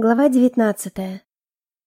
Глава 19.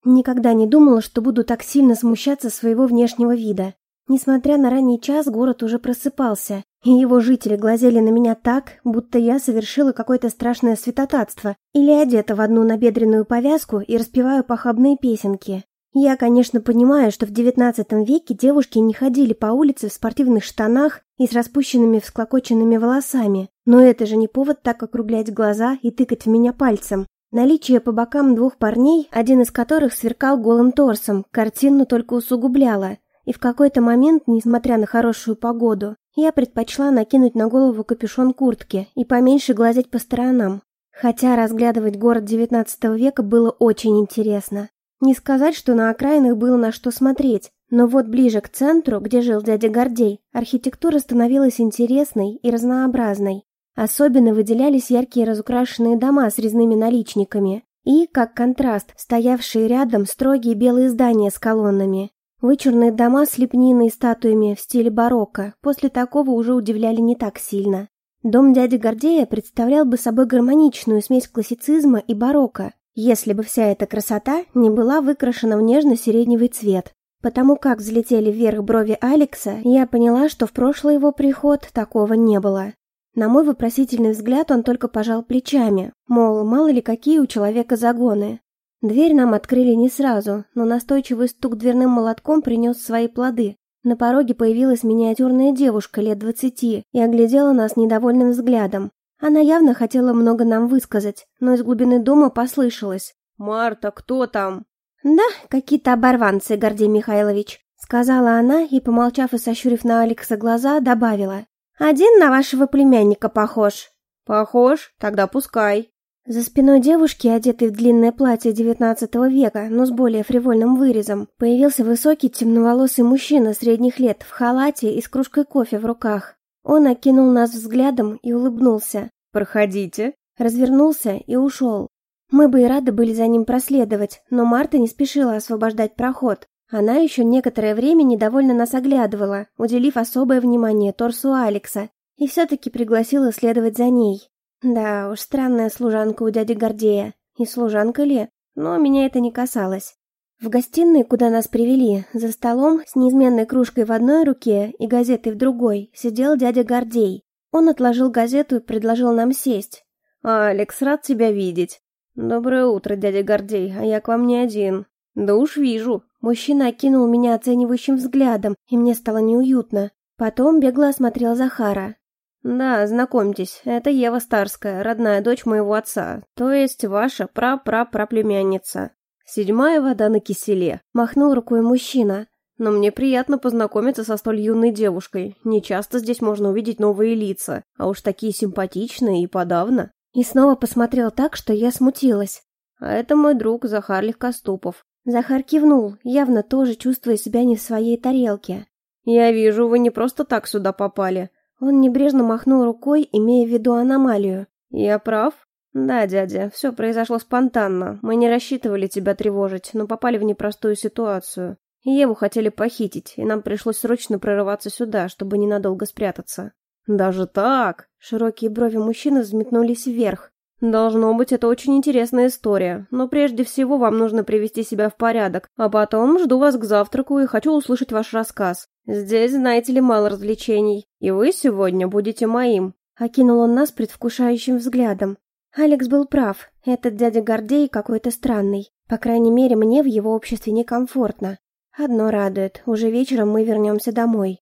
Никогда не думала, что буду так сильно смущаться своего внешнего вида. Несмотря на ранний час, город уже просыпался, и его жители глазели на меня так, будто я совершила какое-то страшное святотатство или одета в одну набедренную повязку и распеваю похабные песенки. Я, конечно, понимаю, что в XIX веке девушки не ходили по улице в спортивных штанах и с распущенными всклокоченными волосами, но это же не повод так округлять глаза и тыкать в меня пальцем. Наличие по бокам двух парней, один из которых сверкал голым торсом, картину только усугубляло. И в какой-то момент, несмотря на хорошую погоду, я предпочла накинуть на голову капюшон куртки и поменьше глазеть по сторонам. Хотя разглядывать город XIX века было очень интересно. Не сказать, что на окраинах было на что смотреть, но вот ближе к центру, где жил дядя Гордей, архитектура становилась интересной и разнообразной. Особенно выделялись яркие разукрашенные дома с резными наличниками и, как контраст, стоявшие рядом строгие белые здания с колоннами. Вычурные дома с лепниной и статуями в стиле барокко после такого уже удивляли не так сильно. Дом дяди Гордея представлял бы собой гармоничную смесь классицизма и барокко, если бы вся эта красота не была выкрашена в нежно-сиреневый цвет. Потому как взлетели вверх брови Алекса, я поняла, что в прошлый его приход такого не было. На мой вопросительный взгляд он только пожал плечами, мол, мало ли какие у человека загоны. Дверь нам открыли не сразу, но настойчивый стук дверным молотком принес свои плоды. На пороге появилась миниатюрная девушка лет двадцати и оглядела нас недовольным взглядом. Она явно хотела много нам высказать, но из глубины дома послышалось. «Марта, кто там?» «Да, какие-то оборванцы, Гордей Михайлович», — сказала она и, помолчав и сощурив на Алекса глаза, добавила. Один на вашего племянника похож. Похож? Тогда пускай. За спиной девушки, одетой в длинное платье XIX века, но с более фривольным вырезом, появился высокий темноволосый мужчина средних лет в халате и с кружкой кофе в руках. Он окинул нас взглядом и улыбнулся. «Проходите». Развернулся и ушел. Мы бы и рады были за ним проследовать, но Марта не спешила освобождать проход. Она еще некоторое время недовольно нас оглядывала, уделив особое внимание торсу Алекса, и все-таки пригласила следовать за ней. Да уж, странная служанка у дяди Гордея. И служанка ли? Но меня это не касалось. В гостиной, куда нас привели, за столом с неизменной кружкой в одной руке и газетой в другой, сидел дядя Гордей. Он отложил газету и предложил нам сесть. «Алекс, рад тебя видеть». «Доброе утро, дядя Гордей, а я к вам не один». «Да уж вижу, Мужчина окинул меня оценивающим взглядом, и мне стало неуютно. Потом бегло осмотрел Захара. «Да, знакомьтесь, это Ева Старская, родная дочь моего отца, то есть ваша пра-пра-праплемянница. Седьмая вода на киселе», — махнул рукой мужчина. «Но мне приятно познакомиться со столь юной девушкой. Не часто здесь можно увидеть новые лица, а уж такие симпатичные и подавно». И снова посмотрел так, что я смутилась. «А это мой друг Захар Легкоступов. Захар кивнул, явно тоже чувствуя себя не в своей тарелке. «Я вижу, вы не просто так сюда попали». Он небрежно махнул рукой, имея в виду аномалию. «Я прав?» «Да, дядя, все произошло спонтанно. Мы не рассчитывали тебя тревожить, но попали в непростую ситуацию. Еву хотели похитить, и нам пришлось срочно прорываться сюда, чтобы ненадолго спрятаться». «Даже так?» Широкие брови мужчины взметнулись вверх. Должно быть, это очень интересная история, но прежде всего вам нужно привести себя в порядок, а потом жду вас к завтраку и хочу услышать ваш рассказ. Здесь, знаете ли, мало развлечений, и вы сегодня будете моим». Окинул он нас предвкушающим взглядом. Алекс был прав, этот дядя Гордей какой-то странный. По крайней мере, мне в его обществе некомфортно. Одно радует, уже вечером мы вернемся домой.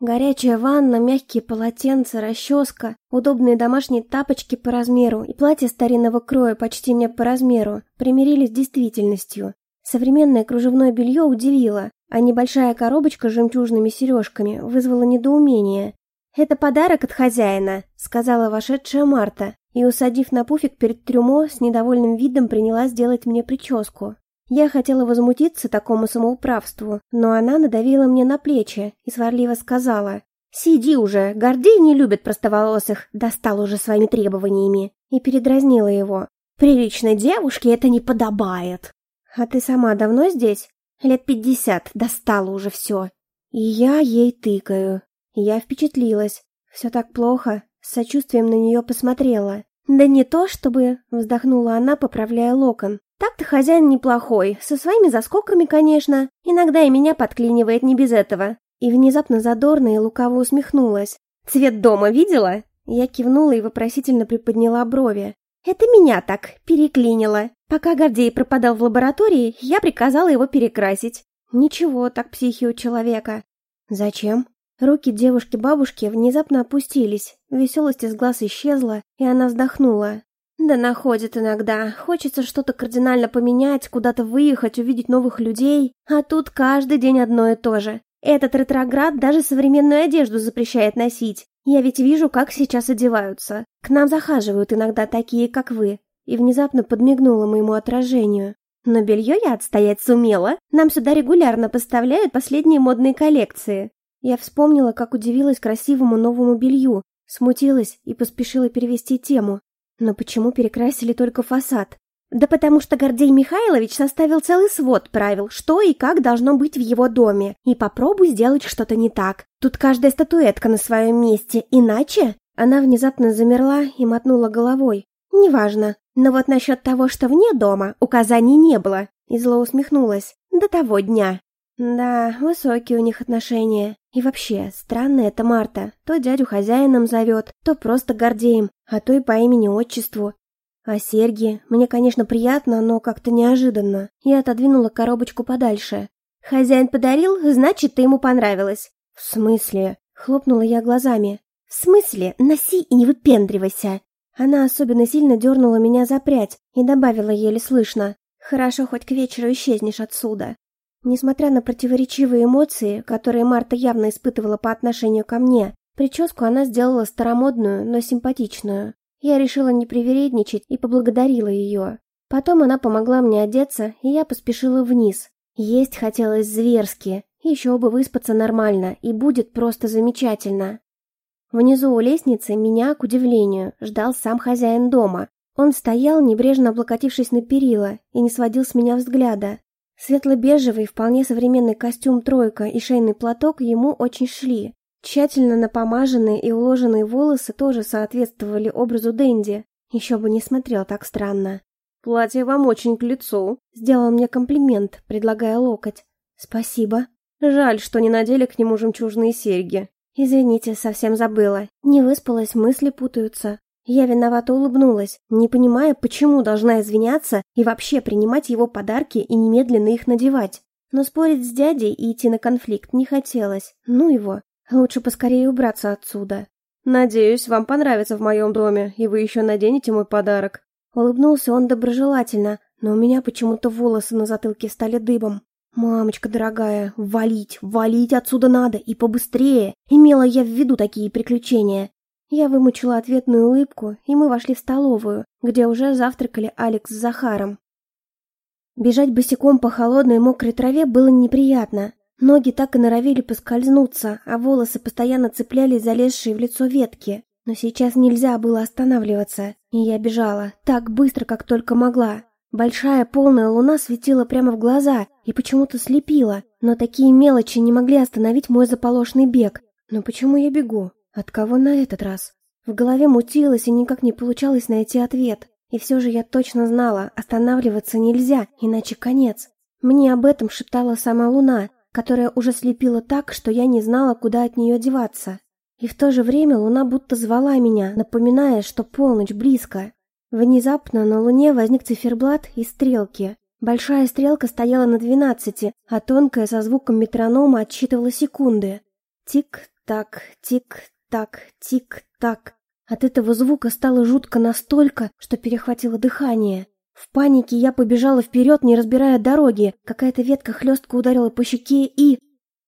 Горячая ванна, мягкие полотенца, расческа, удобные домашние тапочки по размеру и платье старинного кроя почти мне по размеру примирились с действительностью. Современное кружевное белье удивило, а небольшая коробочка с жемчужными сережками вызвала недоумение. «Это подарок от хозяина», — сказала вошедшая Марта, и, усадив на пуфик перед трюмо, с недовольным видом принялась делать мне прическу. Я хотела возмутиться такому самоуправству, но она надавила мне на плечи и сварливо сказала «Сиди уже, Гордей не любит простоволосых, достал уже своими требованиями» и передразнила его «Приличной девушке это не подобает». «А ты сама давно здесь?» «Лет пятьдесят, достала уже все». И я ей тыкаю. Я впечатлилась. Все так плохо. С сочувствием на нее посмотрела. «Да не то, чтобы...» — вздохнула она, поправляя локон. «Так-то хозяин неплохой, со своими заскоками, конечно. Иногда и меня подклинивает не без этого». И внезапно задорно и лукаво усмехнулась. «Цвет дома видела?» Я кивнула и вопросительно приподняла брови. «Это меня так переклинило. Пока Гордей пропадал в лаборатории, я приказала его перекрасить. Ничего, так психи у человека». «Зачем?» Руки девушки-бабушки внезапно опустились, веселость из глаз исчезла, и она вздохнула. «Да находит иногда. Хочется что-то кардинально поменять, куда-то выехать, увидеть новых людей, а тут каждый день одно и то же. Этот ретроград даже современную одежду запрещает носить. Я ведь вижу, как сейчас одеваются. К нам захаживают иногда такие, как вы». И внезапно подмигнула моему отражению. Но белье я отстоять сумела. Нам сюда регулярно поставляют последние модные коллекции. Я вспомнила, как удивилась красивому новому белью, смутилась и поспешила перевести тему. Но почему перекрасили только фасад? Да потому что Гордей Михайлович составил целый свод правил, что и как должно быть в его доме. И попробуй сделать что-то не так. Тут каждая статуэтка на своем месте, иначе... Она внезапно замерла и мотнула головой. «Неважно. Но вот насчет того, что вне дома, указаний не было». И зло усмехнулась. «До того дня». Да, высокие у них отношения. И вообще, странно это Марта. То дядю хозяином зовет, то просто Гордеем, а то и по имени-отчеству. А серьги? Мне, конечно, приятно, но как-то неожиданно. Я отодвинула коробочку подальше. Хозяин подарил, значит, ты ему понравилось. В смысле? Хлопнула я глазами. В смысле? Носи и не выпендривайся. Она особенно сильно дернула меня за прядь и добавила еле слышно. Хорошо, хоть к вечеру исчезнешь отсюда. Несмотря на противоречивые эмоции, которые Марта явно испытывала по отношению ко мне, прическу она сделала старомодную, но симпатичную. Я решила не привередничать и поблагодарила ее. Потом она помогла мне одеться, и я поспешила вниз. Есть хотелось зверски, еще бы выспаться нормально, и будет просто замечательно. Внизу у лестницы меня, к удивлению, ждал сам хозяин дома. Он стоял, небрежно облокотившись на перила, и не сводил с меня взгляда. Светло-бежевый, вполне современный костюм «тройка» и шейный платок ему очень шли. Тщательно напомаженные и уложенные волосы тоже соответствовали образу Дэнди. Еще бы не смотрел так странно. «Платье вам очень к лицу», — сделал мне комплимент, предлагая локоть. «Спасибо». «Жаль, что не надели к нему жемчужные серьги». «Извините, совсем забыла. Не выспалась, мысли путаются». Я виновато улыбнулась, не понимая, почему должна извиняться и вообще принимать его подарки и немедленно их надевать. Но спорить с дядей и идти на конфликт не хотелось. Ну его. Лучше поскорее убраться отсюда. «Надеюсь, вам понравится в моем доме, и вы еще наденете мой подарок». Улыбнулся он доброжелательно, но у меня почему-то волосы на затылке стали дыбом. «Мамочка дорогая, валить, валить отсюда надо, и побыстрее!» Имела я в виду такие приключения. Я вымучила ответную улыбку, и мы вошли в столовую, где уже завтракали Алекс с Захаром. Бежать босиком по холодной мокрой траве было неприятно. Ноги так и норовили поскользнуться, а волосы постоянно цеплялись залезшие в лицо ветки. Но сейчас нельзя было останавливаться, и я бежала, так быстро, как только могла. Большая полная луна светила прямо в глаза и почему-то слепила, но такие мелочи не могли остановить мой заполошный бег. Но почему я бегу? От кого на этот раз? В голове мутилось и никак не получалось найти ответ. И все же я точно знала, останавливаться нельзя, иначе конец. Мне об этом шептала сама луна, которая уже слепила так, что я не знала, куда от нее деваться. И в то же время луна будто звала меня, напоминая, что полночь близко. Внезапно на луне возник циферблат и стрелки. Большая стрелка стояла на двенадцати, а тонкая со звуком метронома отсчитывала секунды. Тик-так, тик так, тик-так. От этого звука стало жутко настолько, что перехватило дыхание. В панике я побежала вперед, не разбирая дороги. Какая-то ветка хлестко ударила по щеке и...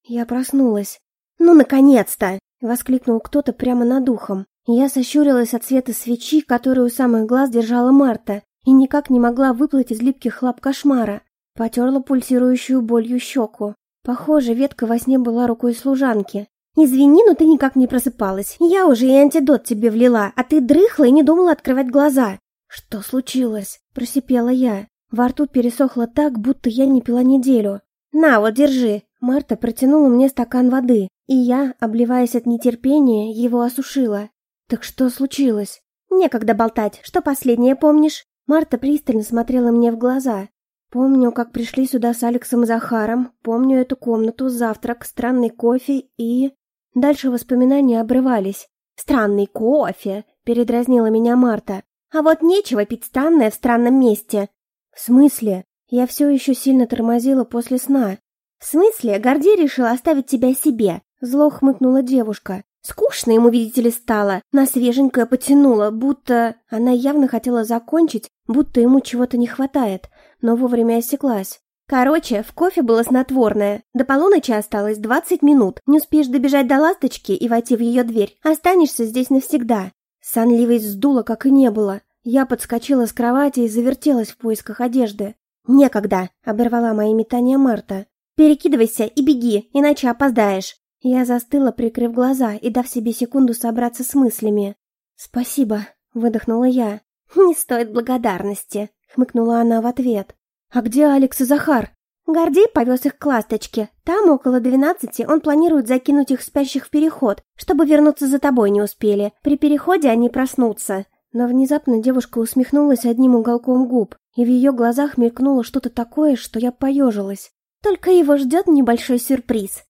Я проснулась. «Ну, наконец-то!» — воскликнул кто-то прямо над ухом. Я сощурилась от света свечи, которую у самых глаз держала Марта, и никак не могла выплыть из липких лап кошмара. Потерла пульсирующую болью щеку. Похоже, ветка во сне была рукой служанки. «Извини, но ты никак не просыпалась. Я уже и антидот тебе влила, а ты дрыхла и не думала открывать глаза». «Что случилось?» – просипела я. Во рту пересохло так, будто я не пила неделю. «На, вот, держи!» Марта протянула мне стакан воды, и я, обливаясь от нетерпения, его осушила. «Так что случилось?» Некогда болтать. Что последнее помнишь? Марта пристально смотрела мне в глаза. Помню, как пришли сюда с Алексом и Захаром. Помню эту комнату, завтрак, странный кофе и... Дальше воспоминания обрывались. «Странный кофе!» — передразнила меня Марта. «А вот нечего пить странное в странном месте». «В смысле?» Я все еще сильно тормозила после сна. «В смысле? Горди решил оставить тебя себе», — зло хмыкнула девушка. Скучно ему, видите ли, стало. На свеженькое потянуло, будто... Она явно хотела закончить, будто ему чего-то не хватает, но вовремя осеклась. Короче, в кофе было снотворное. До полуночи осталось 20 минут. Не успеешь добежать до ласточки и войти в ее дверь. Останешься здесь навсегда. Сонливость сдула, как и не было. Я подскочила с кровати и завертелась в поисках одежды. «Некогда!» — оборвала мои метания Марта. «Перекидывайся и беги, иначе опоздаешь!» Я застыла, прикрыв глаза и дав себе секунду собраться с мыслями. «Спасибо», — выдохнула я. «Не стоит благодарности», — хмыкнула она в ответ. «А где Алекс и Захар?» Гордей повез их к ласточке. Там около двенадцати он планирует закинуть их спящих в переход, чтобы вернуться за тобой не успели. При переходе они проснутся. Но внезапно девушка усмехнулась одним уголком губ, и в ее глазах мелькнуло что-то такое, что я поежилась. Только его ждет небольшой сюрприз.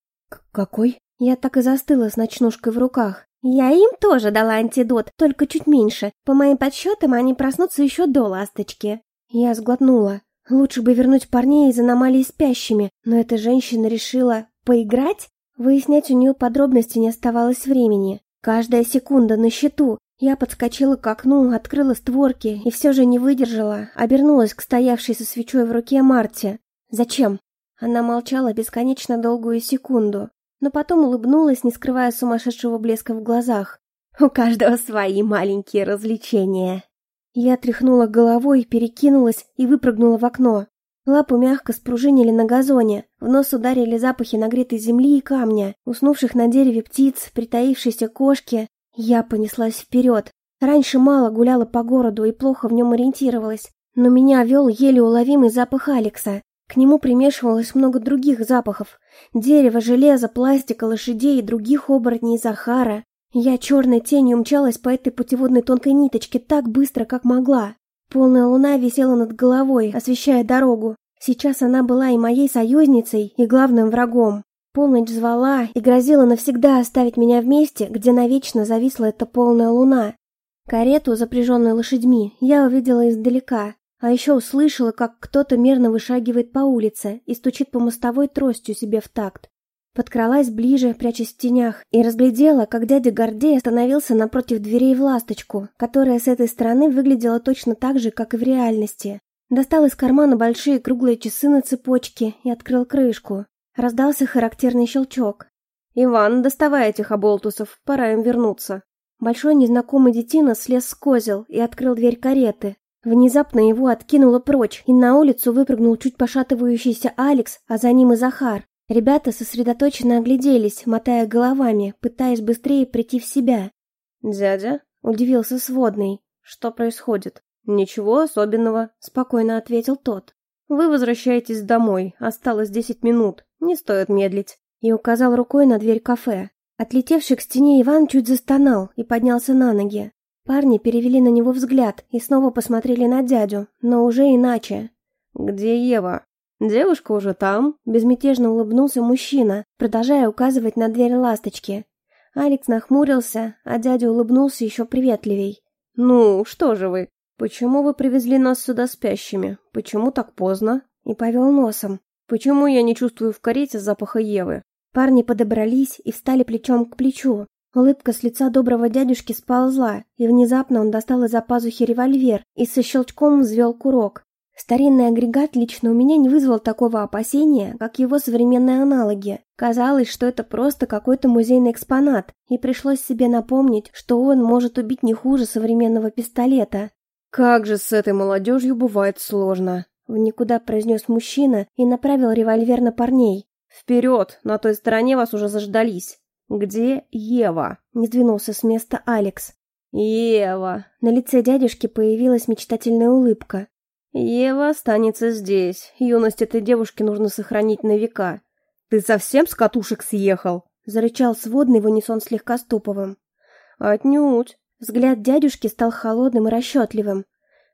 «Какой?» Я так и застыла с ночнушкой в руках. Я им тоже дала антидот, только чуть меньше. По моим подсчетам, они проснутся еще до ласточки. Я сглотнула. Лучше бы вернуть парней из аномалии спящими, но эта женщина решила поиграть? Выяснять у нее подробности не оставалось времени. Каждая секунда на счету. Я подскочила к окну, открыла створки и все же не выдержала, обернулась к стоявшей со свечой в руке Марте. «Зачем?» Она молчала бесконечно долгую секунду, но потом улыбнулась, не скрывая сумасшедшего блеска в глазах. «У каждого свои маленькие развлечения». Я тряхнула головой, перекинулась и выпрыгнула в окно. Лапы мягко спружинили на газоне, в нос ударили запахи нагретой земли и камня, уснувших на дереве птиц, притаившейся кошки. Я понеслась вперед. Раньше мало гуляла по городу и плохо в нем ориентировалась, но меня вел еле уловимый запах Алекса. К нему примешивалось много других запахов. Дерево, железо, пластика, лошадей и других оборотней Захара. Я черной тенью мчалась по этой путеводной тонкой ниточке так быстро, как могла. Полная луна висела над головой, освещая дорогу. Сейчас она была и моей союзницей, и главным врагом. Полночь звала и грозила навсегда оставить меня в месте, где навечно зависла эта полная луна. Карету, запряженную лошадьми, я увидела издалека, а еще услышала, как кто-то мерно вышагивает по улице и стучит по мостовой тростью себе в такт. Подкралась ближе, прячась в тенях, и разглядела, как дядя Гордей остановился напротив дверей в ласточку, которая с этой стороны выглядела точно так же, как и в реальности. Достал из кармана большие круглые часы на цепочке и открыл крышку. Раздался характерный щелчок. «Иван, доставай этих оболтусов, пора им вернуться». Большой незнакомый детина слез с козел и открыл дверь кареты, Внезапно его откинуло прочь, и на улицу выпрыгнул чуть пошатывающийся Алекс, а за ним и Захар. Ребята сосредоточенно огляделись, мотая головами, пытаясь быстрее прийти в себя. «Дядя?» — удивился сводный. «Что происходит?» «Ничего особенного», — спокойно ответил тот. «Вы возвращаетесь домой, осталось десять минут, не стоит медлить», и указал рукой на дверь кафе. Отлетевший к стене Иван чуть застонал и поднялся на ноги. Парни перевели на него взгляд и снова посмотрели на дядю, но уже иначе. «Где Ева?» «Девушка уже там», — безмятежно улыбнулся мужчина, продолжая указывать на дверь ласточки. Алекс нахмурился, а дядя улыбнулся еще приветливей. «Ну, что же вы? Почему вы привезли нас сюда спящими? Почему так поздно?» И повел носом. «Почему я не чувствую в карете запаха Евы?» Парни подобрались и встали плечом к плечу, Улыбка с лица доброго дядюшки сползла, и внезапно он достал из-за пазухи револьвер и со щелчком взвел курок. Старинный агрегат лично у меня не вызвал такого опасения, как его современные аналоги. Казалось, что это просто какой-то музейный экспонат, и пришлось себе напомнить, что он может убить не хуже современного пистолета. «Как же с этой молодежью бывает сложно!» В никуда произнес мужчина и направил револьвер на парней. «Вперед! На той стороне вас уже заждались!» «Где Ева?» — не сдвинулся с места Алекс. «Ева!» На лице дядюшки появилась мечтательная улыбка. «Ева останется здесь. Юность этой девушки нужно сохранить на века. Ты совсем с катушек съехал?» — зарычал сводный в унисон слегка Стоповым. «Отнюдь. Взгляд дядюшки стал холодным и расчетливым.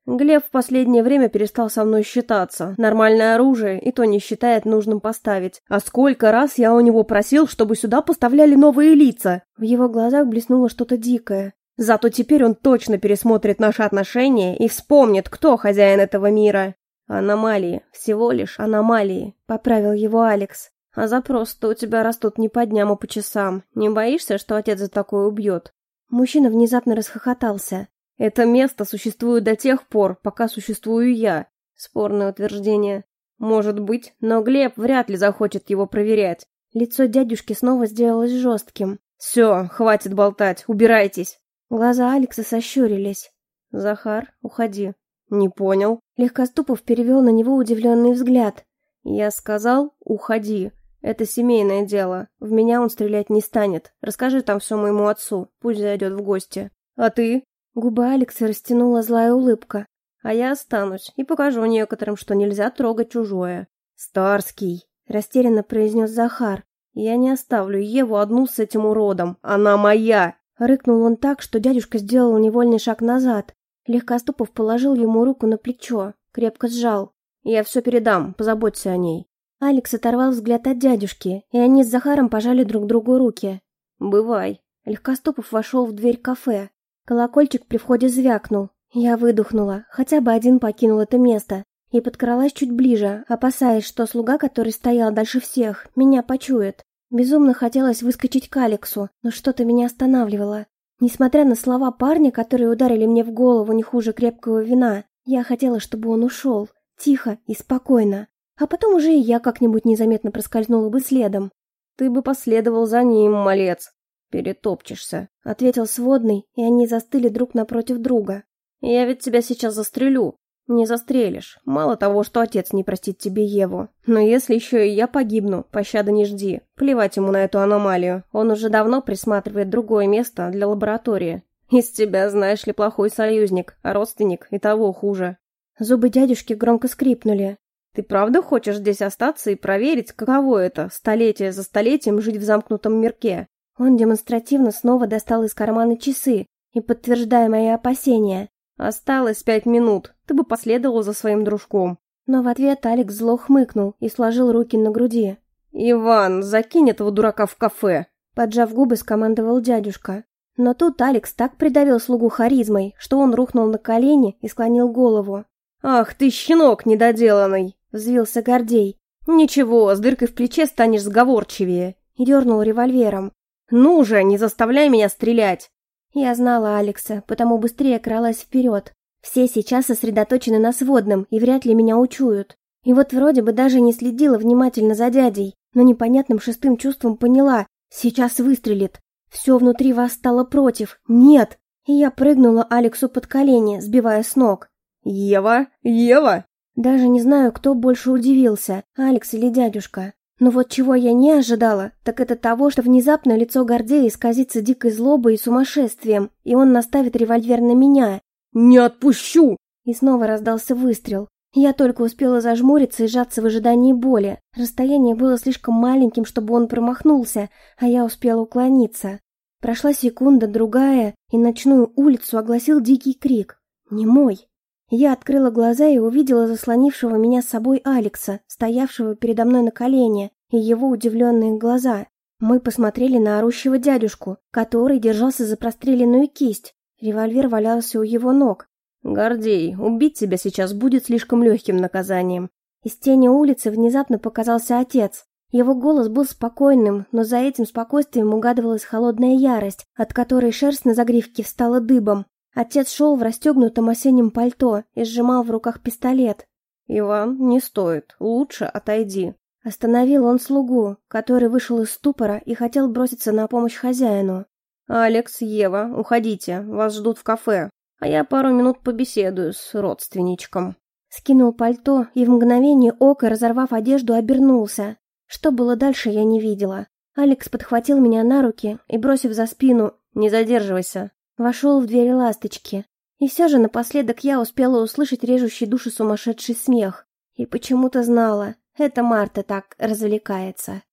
Глеб в последнее время перестал со мной считаться. Нормальное оружие и то не считает нужным поставить. А сколько раз я у него просил, чтобы сюда поставляли новые лица? В его глазах блеснуло что-то дикое. Зато теперь он точно пересмотрит наши отношения и вспомнит, кто хозяин этого мира. Аномалии, всего лишь аномалии, поправил его Алекс. А запросы-то у тебя растут не по дням, а по часам. Не боишься, что отец за такое убьет? Мужчина внезапно расхохотался. Это место существует до тех пор, пока существую я. Спорное утверждение. Может быть, но Глеб вряд ли захочет его проверять. Лицо дядюшки снова сделалось жестким. Все, хватит болтать, убирайтесь. Глаза Алекса сощурились. Захар, уходи. Не понял. Легкоступов перевел на него удивленный взгляд. Я сказал, уходи. Это семейное дело. В меня он стрелять не станет. Расскажи там все моему отцу. Пусть зайдет в гости. А ты? Губы Алекса растянула злая улыбка. А я останусь и покажу некоторым, что нельзя трогать чужое. Старский, растерянно произнес Захар. Я не оставлю Еву одну с этим уродом. Она моя. Рыкнул он так, что дядюшка сделал невольный шаг назад. Легкоступов положил ему руку на плечо, крепко сжал. Я все передам, позаботься о ней. Алекс оторвал взгляд от дядюшки, и они с Захаром пожали друг другу руки. «Бывай». Легкоступов вошел в дверь кафе. Колокольчик при входе звякнул. Я выдохнула, хотя бы один покинул это место, и подкралась чуть ближе, опасаясь, что слуга, который стоял дальше всех, меня почует. Безумно хотелось выскочить к Алексу, но что-то меня останавливало. Несмотря на слова парня, которые ударили мне в голову не хуже крепкого вина, я хотела, чтобы он ушел, тихо и спокойно. А потом уже и я как-нибудь незаметно проскользнула бы следом. «Ты бы последовал за ним, малец!» «Перетопчешься», — ответил сводный, и они застыли друг напротив друга. «Я ведь тебя сейчас застрелю». «Не застрелишь. Мало того, что отец не простит тебе Еву. Но если еще и я погибну, пощады не жди. Плевать ему на эту аномалию. Он уже давно присматривает другое место для лаборатории. Из тебя, знаешь ли, плохой союзник, а родственник и того хуже». Зубы дядюшки громко скрипнули. Ты правда хочешь здесь остаться и проверить, каково это, столетие за столетием жить в замкнутом мирке? Он демонстративно снова достал из кармана часы и, подтверждая мои опасения, «Осталось пять минут, ты бы последовал за своим дружком». Но в ответ Алекс зло хмыкнул и сложил руки на груди. «Иван, закинь этого дурака в кафе!» Поджав губы, скомандовал дядюшка. Но тут Алекс так придавил слугу харизмой, что он рухнул на колени и склонил голову. «Ах ты, щенок недоделанный!» взвился Гордей. «Ничего, с дыркой в плече станешь сговорчивее», и дернул револьвером. «Ну же, не заставляй меня стрелять!» Я знала Алекса, потому быстрее кралась вперед. Все сейчас сосредоточены на сводном и вряд ли меня учуют. И вот вроде бы даже не следила внимательно за дядей, но непонятным шестым чувством поняла, сейчас выстрелит. Все внутри вас стало против. Нет! И я прыгнула Алексу под колени, сбивая с ног. «Ева! Ева!» Даже не знаю, кто больше удивился, Алекс или дядюшка. Но вот чего я не ожидала, так это того, что внезапно лицо Гордея исказится дикой злобой и сумасшествием, и он наставит револьвер на меня. «Не отпущу!» И снова раздался выстрел. Я только успела зажмуриться и сжаться в ожидании боли. Расстояние было слишком маленьким, чтобы он промахнулся, а я успела уклониться. Прошла секунда, другая, и ночную улицу огласил дикий крик. Не мой. Я открыла глаза и увидела заслонившего меня с собой Алекса, стоявшего передо мной на колене, и его удивленные глаза. Мы посмотрели на орущего дядюшку, который держался за простреленную кисть. Револьвер валялся у его ног. «Гордей, убить тебя сейчас будет слишком легким наказанием». Из тени улицы внезапно показался отец. Его голос был спокойным, но за этим спокойствием угадывалась холодная ярость, от которой шерсть на загривке встала дыбом. Отец шел в расстегнутом осеннем пальто и сжимал в руках пистолет. «Иван, не стоит. Лучше отойди». Остановил он слугу, который вышел из ступора и хотел броситься на помощь хозяину. «Алекс, Ева, уходите, вас ждут в кафе, а я пару минут побеседую с родственничком». Скинул пальто и в мгновение ока, разорвав одежду, обернулся. Что было дальше, я не видела. Алекс подхватил меня на руки и, бросив за спину «Не задерживайся», Вошел в дверь ласточки. И все же напоследок я успела услышать режущий души сумасшедший смех. И почему-то знала, это Марта так развлекается.